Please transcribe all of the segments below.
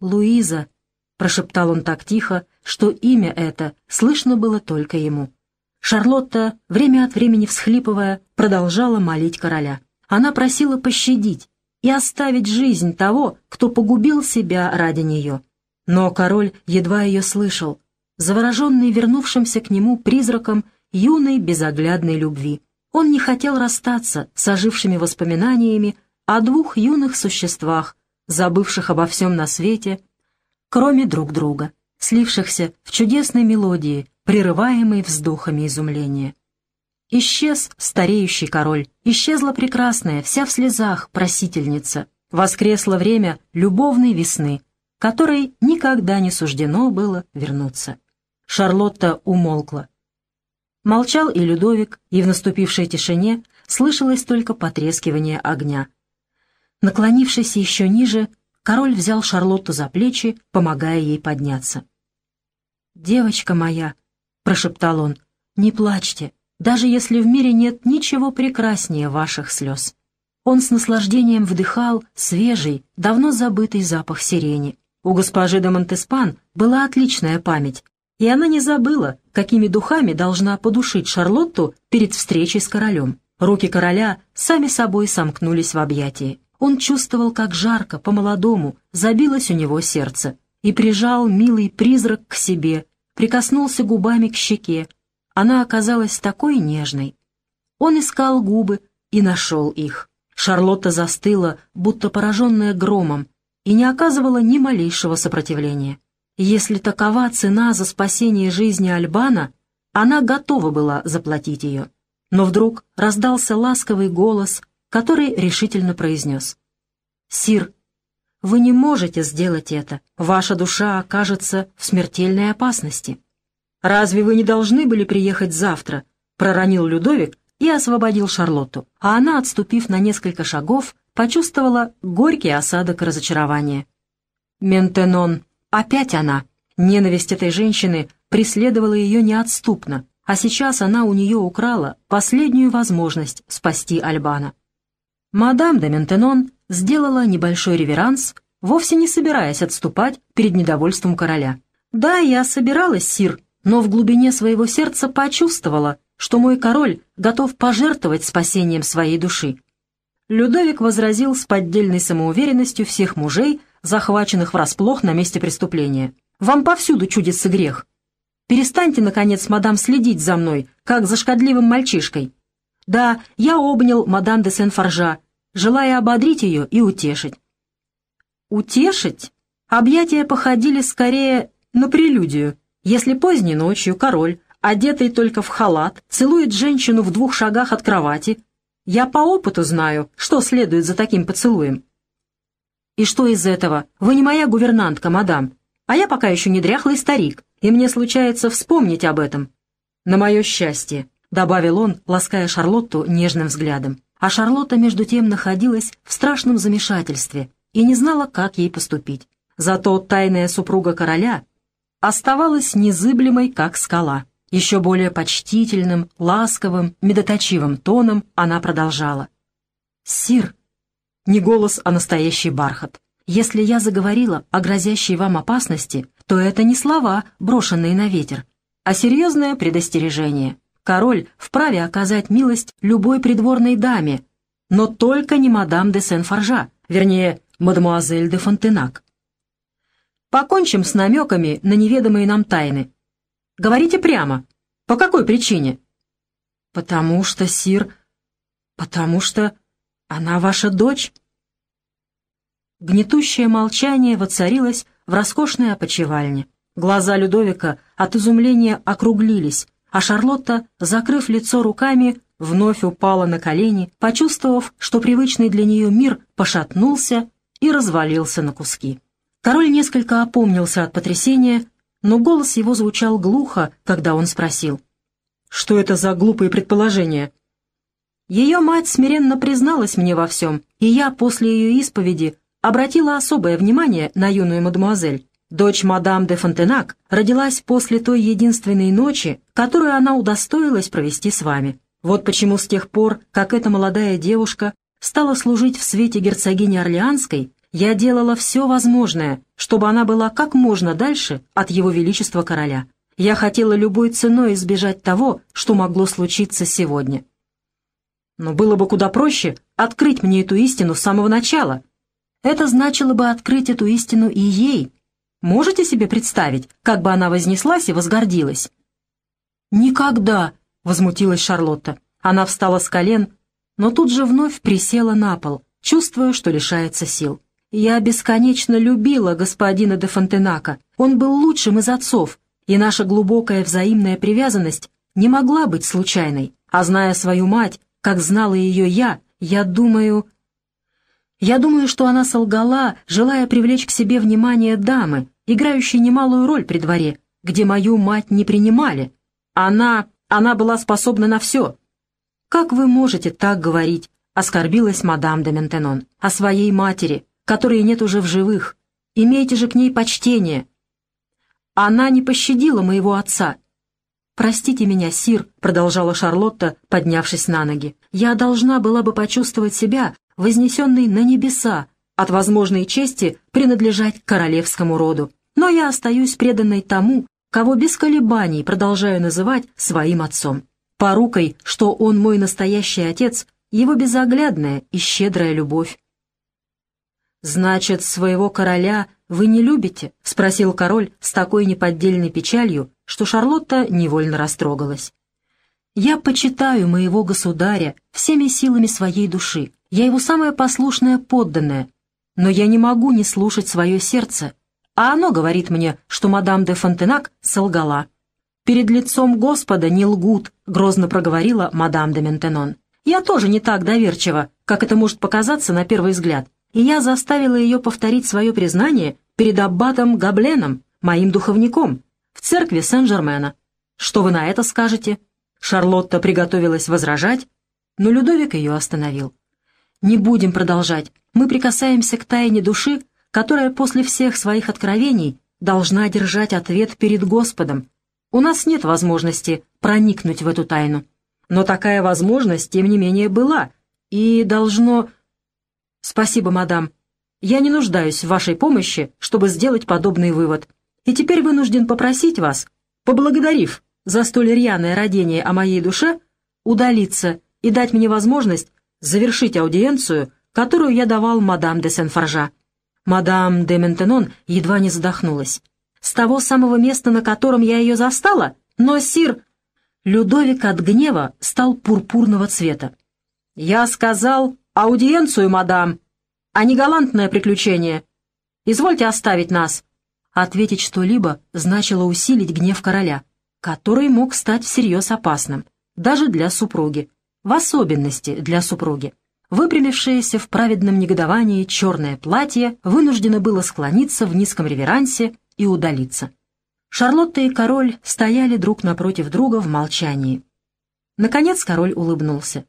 «Луиза», — прошептал он так тихо, что имя это слышно было только ему. Шарлотта, время от времени всхлипывая, продолжала молить короля. Она просила пощадить и оставить жизнь того, кто погубил себя ради нее. Но король едва ее слышал, завороженный вернувшимся к нему призраком юной безоглядной любви. Он не хотел расстаться с ожившими воспоминаниями о двух юных существах, забывших обо всем на свете, кроме друг друга, слившихся в чудесной мелодии, прерываемой вздохами изумления. Исчез стареющий король, исчезла прекрасная, вся в слезах, просительница. Воскресло время любовной весны, которой никогда не суждено было вернуться. Шарлотта умолкла. Молчал и Людовик, и в наступившей тишине слышалось только потрескивание огня. Наклонившись еще ниже, король взял Шарлотту за плечи, помогая ей подняться. «Девочка моя», — прошептал он, — «не плачьте, даже если в мире нет ничего прекраснее ваших слез». Он с наслаждением вдыхал свежий, давно забытый запах сирени. У госпожи де Монтеспан была отличная память, и она не забыла, какими духами должна подушить Шарлотту перед встречей с королем. Руки короля сами собой сомкнулись в объятии. Он чувствовал, как жарко, по-молодому, забилось у него сердце, и прижал милый призрак к себе, прикоснулся губами к щеке. Она оказалась такой нежной. Он искал губы и нашел их. Шарлотта застыла, будто пораженная громом, и не оказывала ни малейшего сопротивления. Если такова цена за спасение жизни Альбана, она готова была заплатить ее. Но вдруг раздался ласковый голос, который решительно произнес. «Сир, вы не можете сделать это. Ваша душа окажется в смертельной опасности». «Разве вы не должны были приехать завтра?» — проронил Людовик и освободил Шарлотту, а она, отступив на несколько шагов, почувствовала горький осадок разочарования. «Ментенон, опять она!» Ненависть этой женщины преследовала ее неотступно, а сейчас она у нее украла последнюю возможность спасти Альбана. Мадам де Ментенон сделала небольшой реверанс, вовсе не собираясь отступать перед недовольством короля. «Да, я собиралась, сир, но в глубине своего сердца почувствовала, что мой король готов пожертвовать спасением своей души». Людовик возразил с поддельной самоуверенностью всех мужей, захваченных врасплох на месте преступления. «Вам повсюду чудится грех. Перестаньте, наконец, мадам, следить за мной, как за шкодливым мальчишкой. Да, я обнял мадам де Сен-Форжа, желая ободрить ее и утешить. Утешить? Объятия походили скорее на прелюдию. Если поздней ночью король, одетый только в халат, целует женщину в двух шагах от кровати, я по опыту знаю, что следует за таким поцелуем. И что из этого? Вы не моя гувернантка, мадам, а я пока еще не дряхлый старик, и мне случается вспомнить об этом. На мое счастье. — добавил он, лаская Шарлотту нежным взглядом. А Шарлотта, между тем, находилась в страшном замешательстве и не знала, как ей поступить. Зато тайная супруга короля оставалась незыблемой, как скала. Еще более почтительным, ласковым, медоточивым тоном она продолжала. «Сир!» Не голос, а настоящий бархат. «Если я заговорила о грозящей вам опасности, то это не слова, брошенные на ветер, а серьезное предостережение король вправе оказать милость любой придворной даме, но только не мадам де Сен-Форжа, вернее, мадемуазель де Фонтенак. Покончим с намеками на неведомые нам тайны. Говорите прямо. По какой причине? Потому что, сир... Потому что она ваша дочь. Гнетущее молчание воцарилось в роскошной опочивальне. Глаза Людовика от изумления округлились, а Шарлотта, закрыв лицо руками, вновь упала на колени, почувствовав, что привычный для нее мир пошатнулся и развалился на куски. Король несколько опомнился от потрясения, но голос его звучал глухо, когда он спросил. «Что это за глупые предположения?» Ее мать смиренно призналась мне во всем, и я после ее исповеди обратила особое внимание на юную мадемуазель. Дочь мадам де Фонтенак родилась после той единственной ночи, которую она удостоилась провести с вами. Вот почему с тех пор, как эта молодая девушка стала служить в свете герцогини Орлеанской, Я делала все возможное, чтобы она была как можно дальше от его величества короля. Я хотела любой ценой избежать того, что могло случиться сегодня. Но было бы куда проще открыть мне эту истину с самого начала. Это значило бы открыть эту истину и ей. Можете себе представить, как бы она вознеслась и возгордилась? «Никогда!» — возмутилась Шарлотта. Она встала с колен, но тут же вновь присела на пол, чувствуя, что лишается сил. «Я бесконечно любила господина де Фонтенака. Он был лучшим из отцов, и наша глубокая взаимная привязанность не могла быть случайной. А зная свою мать, как знала ее я, я думаю... Я думаю, что она солгала, желая привлечь к себе внимание дамы, играющей немалую роль при дворе, где мою мать не принимали. Она... она была способна на все. «Как вы можете так говорить?» — оскорбилась мадам де Ментенон. «О своей матери, которой нет уже в живых. Имейте же к ней почтение». «Она не пощадила моего отца», «Простите меня, Сир», — продолжала Шарлотта, поднявшись на ноги. «Я должна была бы почувствовать себя вознесенной на небеса от возможной чести принадлежать королевскому роду. Но я остаюсь преданной тому, кого без колебаний продолжаю называть своим отцом. Порукой, что он мой настоящий отец, его безоглядная и щедрая любовь. «Значит, своего короля вы не любите?» — спросил король с такой неподдельной печалью, что Шарлотта невольно растрогалась. «Я почитаю моего государя всеми силами своей души. Я его самая послушная подданная. Но я не могу не слушать свое сердце, а оно говорит мне, что мадам де Фонтенак солгала». «Перед лицом Господа не лгут», — грозно проговорила мадам де Ментенон. «Я тоже не так доверчива, как это может показаться на первый взгляд, и я заставила ее повторить свое признание перед аббатом Габленом, моим духовником, в церкви Сен-Жермена. Что вы на это скажете?» Шарлотта приготовилась возражать, но Людовик ее остановил. «Не будем продолжать. Мы прикасаемся к тайне души, которая после всех своих откровений должна держать ответ перед Господом. У нас нет возможности проникнуть в эту тайну. Но такая возможность, тем не менее, была, и должно... Спасибо, мадам. Я не нуждаюсь в вашей помощи, чтобы сделать подобный вывод и теперь вынужден попросить вас, поблагодарив за столь рьяное родение о моей душе, удалиться и дать мне возможность завершить аудиенцию, которую я давал мадам де Сен-Форжа. Мадам де Ментенон едва не задохнулась. «С того самого места, на котором я ее застала? Но, сир...» Людовик от гнева стал пурпурного цвета. «Я сказал аудиенцию, мадам, а не галантное приключение. Извольте оставить нас». Ответить что-либо значило усилить гнев короля, который мог стать всерьез опасным, даже для супруги, в особенности для супруги. Выпрямившееся в праведном негодовании черное платье вынуждено было склониться в низком реверансе и удалиться. Шарлотта и король стояли друг напротив друга в молчании. Наконец король улыбнулся.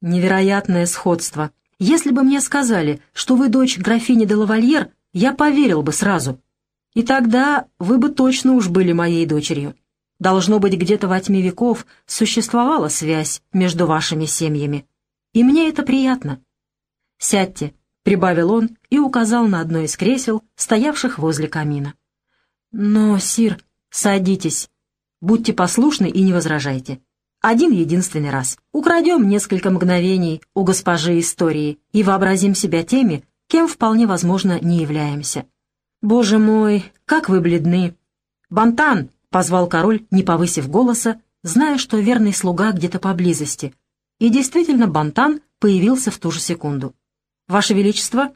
«Невероятное сходство. Если бы мне сказали, что вы дочь графини де лавальер, я поверил бы сразу. И тогда вы бы точно уж были моей дочерью. Должно быть, где-то во тьме веков существовала связь между вашими семьями. И мне это приятно. Сядьте, — прибавил он и указал на одно из кресел, стоявших возле камина. «Но, сир, садитесь. Будьте послушны и не возражайте. Один единственный раз. Украдем несколько мгновений у госпожи истории и вообразим себя теми, кем вполне возможно не являемся. «Боже мой, как вы бледны!» «Бантан!» — позвал король, не повысив голоса, зная, что верный слуга где-то поблизости. И действительно, Бантан появился в ту же секунду. «Ваше Величество,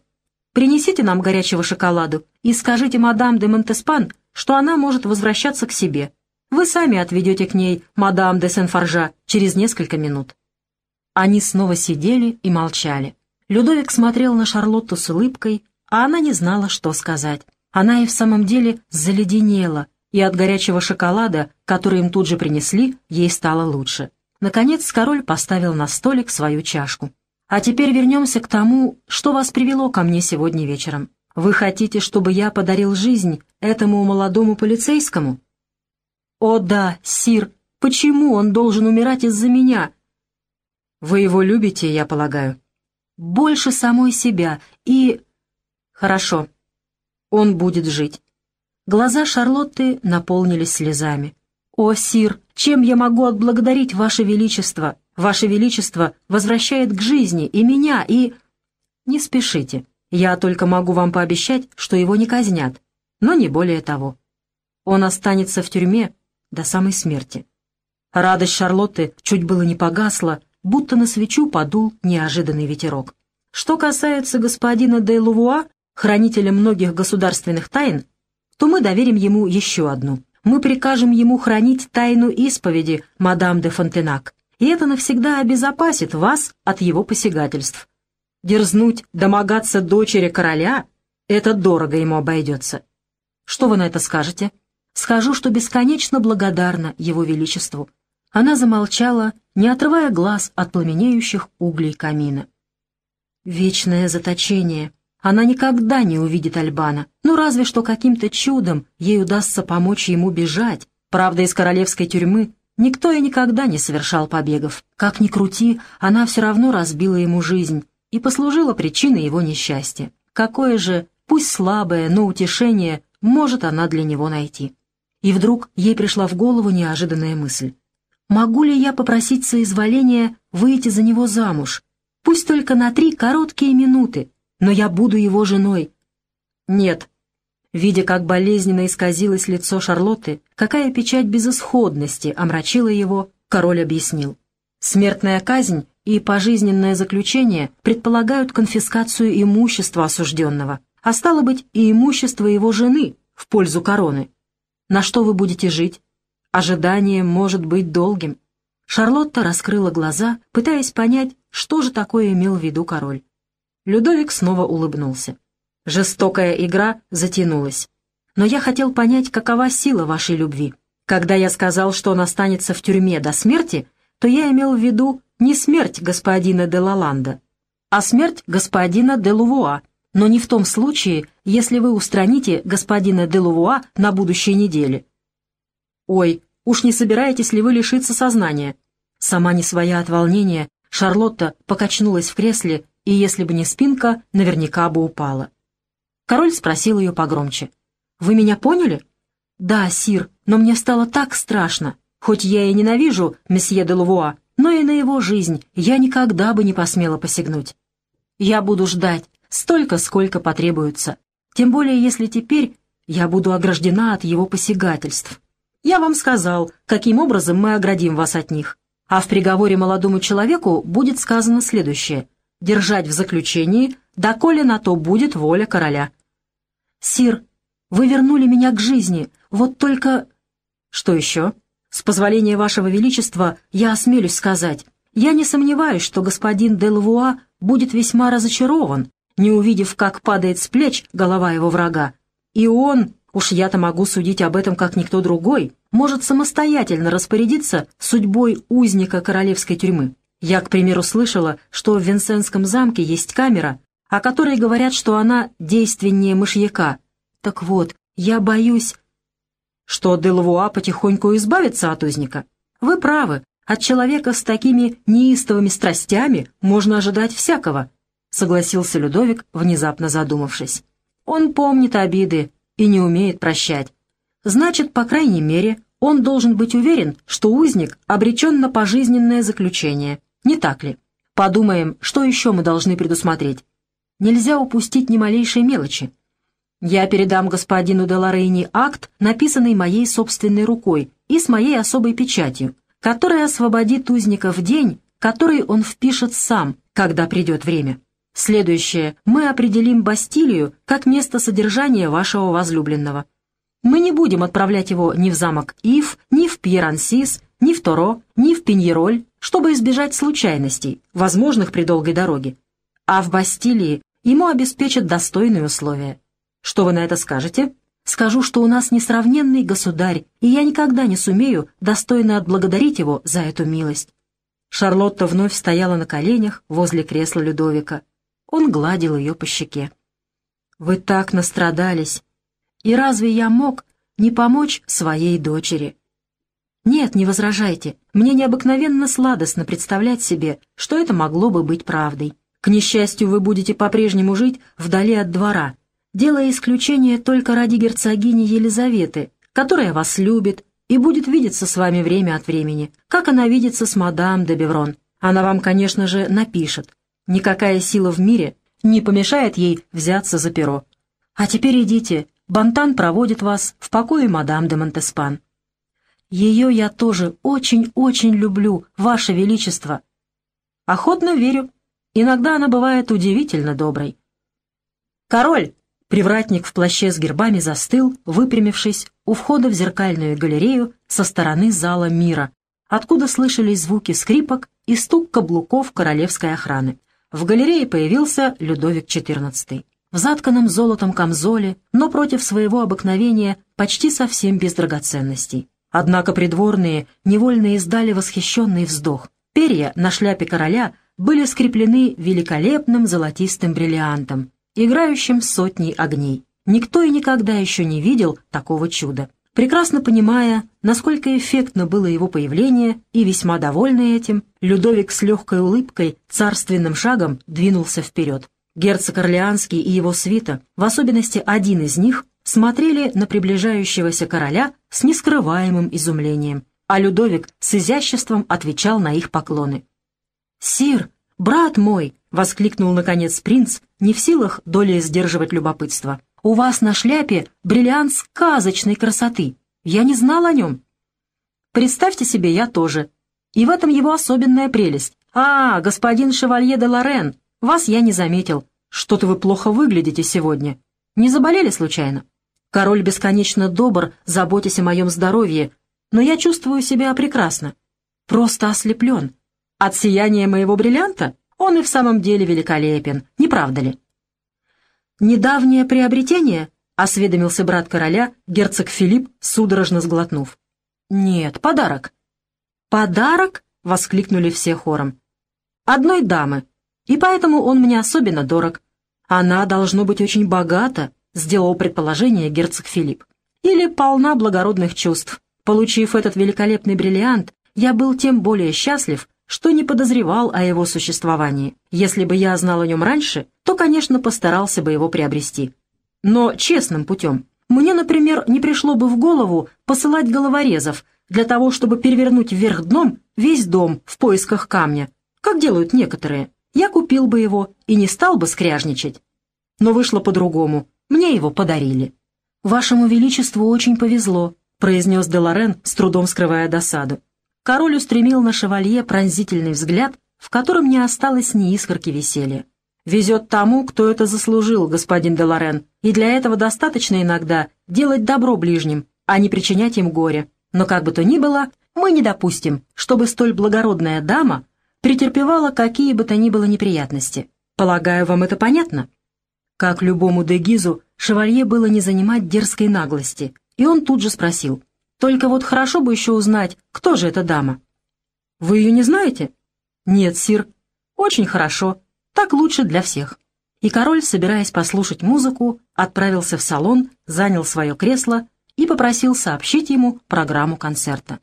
принесите нам горячего шоколаду и скажите мадам де Монтеспан, что она может возвращаться к себе. Вы сами отведете к ней мадам де Сен-Форжа через несколько минут». Они снова сидели и молчали. Людовик смотрел на Шарлотту с улыбкой, а она не знала, что сказать. Она и в самом деле заледенела, и от горячего шоколада, который им тут же принесли, ей стало лучше. Наконец король поставил на столик свою чашку. «А теперь вернемся к тому, что вас привело ко мне сегодня вечером. Вы хотите, чтобы я подарил жизнь этому молодому полицейскому?» «О да, сир, почему он должен умирать из-за меня?» «Вы его любите, я полагаю?» «Больше самой себя, и Хорошо. Он будет жить. Глаза Шарлотты наполнились слезами. «О, Сир, чем я могу отблагодарить Ваше Величество? Ваше Величество возвращает к жизни и меня, и...» «Не спешите. Я только могу вам пообещать, что его не казнят, но не более того. Он останется в тюрьме до самой смерти». Радость Шарлотты чуть было не погасла, будто на свечу подул неожиданный ветерок. Что касается господина де Лувуа, хранителя многих государственных тайн, то мы доверим ему еще одну. Мы прикажем ему хранить тайну исповеди, мадам де Фонтенак, и это навсегда обезопасит вас от его посягательств. Дерзнуть домогаться дочери короля — это дорого ему обойдется. Что вы на это скажете? Скажу, что бесконечно благодарна его величеству. Она замолчала, не отрывая глаз от пламенеющих углей камина. Вечное заточение. Она никогда не увидит Альбана, ну разве что каким-то чудом ей удастся помочь ему бежать. Правда, из королевской тюрьмы никто и никогда не совершал побегов. Как ни крути, она все равно разбила ему жизнь и послужила причиной его несчастья. Какое же, пусть слабое, но утешение может она для него найти. И вдруг ей пришла в голову неожиданная мысль. «Могу ли я попросить соизволения выйти за него замуж?» Пусть только на три короткие минуты, но я буду его женой. Нет. Видя, как болезненно исказилось лицо Шарлотты, какая печать безысходности омрачила его, король объяснил. Смертная казнь и пожизненное заключение предполагают конфискацию имущества осужденного, а стало быть и имущество его жены в пользу короны. На что вы будете жить? Ожидание может быть долгим. Шарлотта раскрыла глаза, пытаясь понять, что же такое имел в виду король. Людовик снова улыбнулся. Жестокая игра затянулась. Но я хотел понять, какова сила вашей любви. Когда я сказал, что он останется в тюрьме до смерти, то я имел в виду не смерть господина де Лаланда, а смерть господина де Лувуа, но не в том случае, если вы устраните господина де Лувуа на будущей неделе. Ой, уж не собираетесь ли вы лишиться сознания? Сама не своя от волнения, Шарлотта покачнулась в кресле, и если бы не спинка, наверняка бы упала. Король спросил ее погромче. «Вы меня поняли?» «Да, сир, но мне стало так страшно. Хоть я и ненавижу месье де Лувуа, но и на его жизнь я никогда бы не посмела посягнуть. Я буду ждать столько, сколько потребуется. Тем более, если теперь я буду ограждена от его посягательств. Я вам сказал, каким образом мы оградим вас от них а в приговоре молодому человеку будет сказано следующее — держать в заключении, доколе на то будет воля короля. «Сир, вы вернули меня к жизни, вот только...» «Что еще?» «С позволения вашего величества я осмелюсь сказать, я не сомневаюсь, что господин Делвуа будет весьма разочарован, не увидев, как падает с плеч голова его врага. И он, уж я-то могу судить об этом, как никто другой, может самостоятельно распорядиться судьбой узника королевской тюрьмы. Я, к примеру, слышала, что в Винсенском замке есть камера, о которой говорят, что она действеннее мышьяка. Так вот, я боюсь, что Делавуа потихоньку избавится от узника. Вы правы, от человека с такими неистовыми страстями можно ожидать всякого, согласился Людовик, внезапно задумавшись. Он помнит обиды и не умеет прощать. Значит, по крайней мере, он должен быть уверен, что узник обречен на пожизненное заключение. Не так ли? Подумаем, что еще мы должны предусмотреть. Нельзя упустить ни малейшей мелочи. Я передам господину Деларейни акт, написанный моей собственной рукой и с моей особой печатью, которая освободит узника в день, который он впишет сам, когда придет время. Следующее. Мы определим Бастилию как место содержания вашего возлюбленного. Мы не будем отправлять его ни в замок Ив, ни в Пьерансис, ни в Торо, ни в Пиньероль, чтобы избежать случайностей, возможных при долгой дороге. А в Бастилии ему обеспечат достойные условия. Что вы на это скажете? Скажу, что у нас несравненный государь, и я никогда не сумею достойно отблагодарить его за эту милость. Шарлотта вновь стояла на коленях возле кресла Людовика. Он гладил ее по щеке. «Вы так настрадались. И разве я мог не помочь своей дочери? Нет, не возражайте. Мне необыкновенно сладостно представлять себе, что это могло бы быть правдой. К несчастью, вы будете по-прежнему жить вдали от двора, делая исключение только ради герцогини Елизаветы, которая вас любит и будет видеться с вами время от времени, как она видится с мадам де Беврон. Она вам, конечно же, напишет. Никакая сила в мире не помешает ей взяться за перо. А теперь идите, Бантан проводит вас в покое мадам де Монтеспан. Ее я тоже очень-очень люблю, ваше величество. Охотно верю. Иногда она бывает удивительно доброй. Король! Привратник в плаще с гербами застыл, выпрямившись у входа в зеркальную галерею со стороны зала мира, откуда слышались звуки скрипок и стук каблуков королевской охраны. В галерее появился Людовик XIV. В затканном золотом камзоле, но против своего обыкновения почти совсем без драгоценностей. Однако придворные невольно издали восхищенный вздох. Перья на шляпе короля были скреплены великолепным золотистым бриллиантом, играющим сотней огней. Никто и никогда еще не видел такого чуда. Прекрасно понимая, насколько эффектно было его появление, и весьма довольный этим, Людовик с легкой улыбкой царственным шагом двинулся вперед. Герцог Орлеанский и его свита, в особенности один из них, смотрели на приближающегося короля с нескрываемым изумлением, а Людовик с изяществом отвечал на их поклоны. «Сир, брат мой!» — воскликнул, наконец, принц, не в силах долей сдерживать любопытство. «У вас на шляпе бриллиант сказочной красоты. Я не знал о нем». «Представьте себе, я тоже. И в этом его особенная прелесть. А, господин шевалье де Лорен, вас я не заметил. Что-то вы плохо выглядите сегодня. Не заболели случайно?» Король бесконечно добр, заботясь о моем здоровье, но я чувствую себя прекрасно. Просто ослеплен. От сияния моего бриллианта он и в самом деле великолепен, не правда ли? «Недавнее приобретение?» — осведомился брат короля, герцог Филипп, судорожно сглотнув. «Нет, подарок». «Подарок?» — воскликнули все хором. «Одной дамы, и поэтому он мне особенно дорог. Она должно быть очень богата», — сделал предположение герцог Филипп. «Или полна благородных чувств. Получив этот великолепный бриллиант, я был тем более счастлив, что не подозревал о его существовании. Если бы я знал о нем раньше, то, конечно, постарался бы его приобрести. Но честным путем. Мне, например, не пришло бы в голову посылать головорезов для того, чтобы перевернуть вверх дном весь дом в поисках камня, как делают некоторые. Я купил бы его и не стал бы скряжничать. Но вышло по-другому. Мне его подарили. «Вашему Величеству очень повезло», — произнес Делорен, с трудом скрывая досаду. Король устремил на шевалье пронзительный взгляд, в котором не осталось ни искорки веселья. «Везет тому, кто это заслужил, господин де Лорен, и для этого достаточно иногда делать добро ближним, а не причинять им горе. Но как бы то ни было, мы не допустим, чтобы столь благородная дама претерпевала какие бы то ни было неприятности. Полагаю, вам это понятно?» Как любому дегизу, шевалье было не занимать дерзкой наглости, и он тут же спросил — только вот хорошо бы еще узнать, кто же эта дама. Вы ее не знаете? Нет, сир. Очень хорошо. Так лучше для всех. И король, собираясь послушать музыку, отправился в салон, занял свое кресло и попросил сообщить ему программу концерта.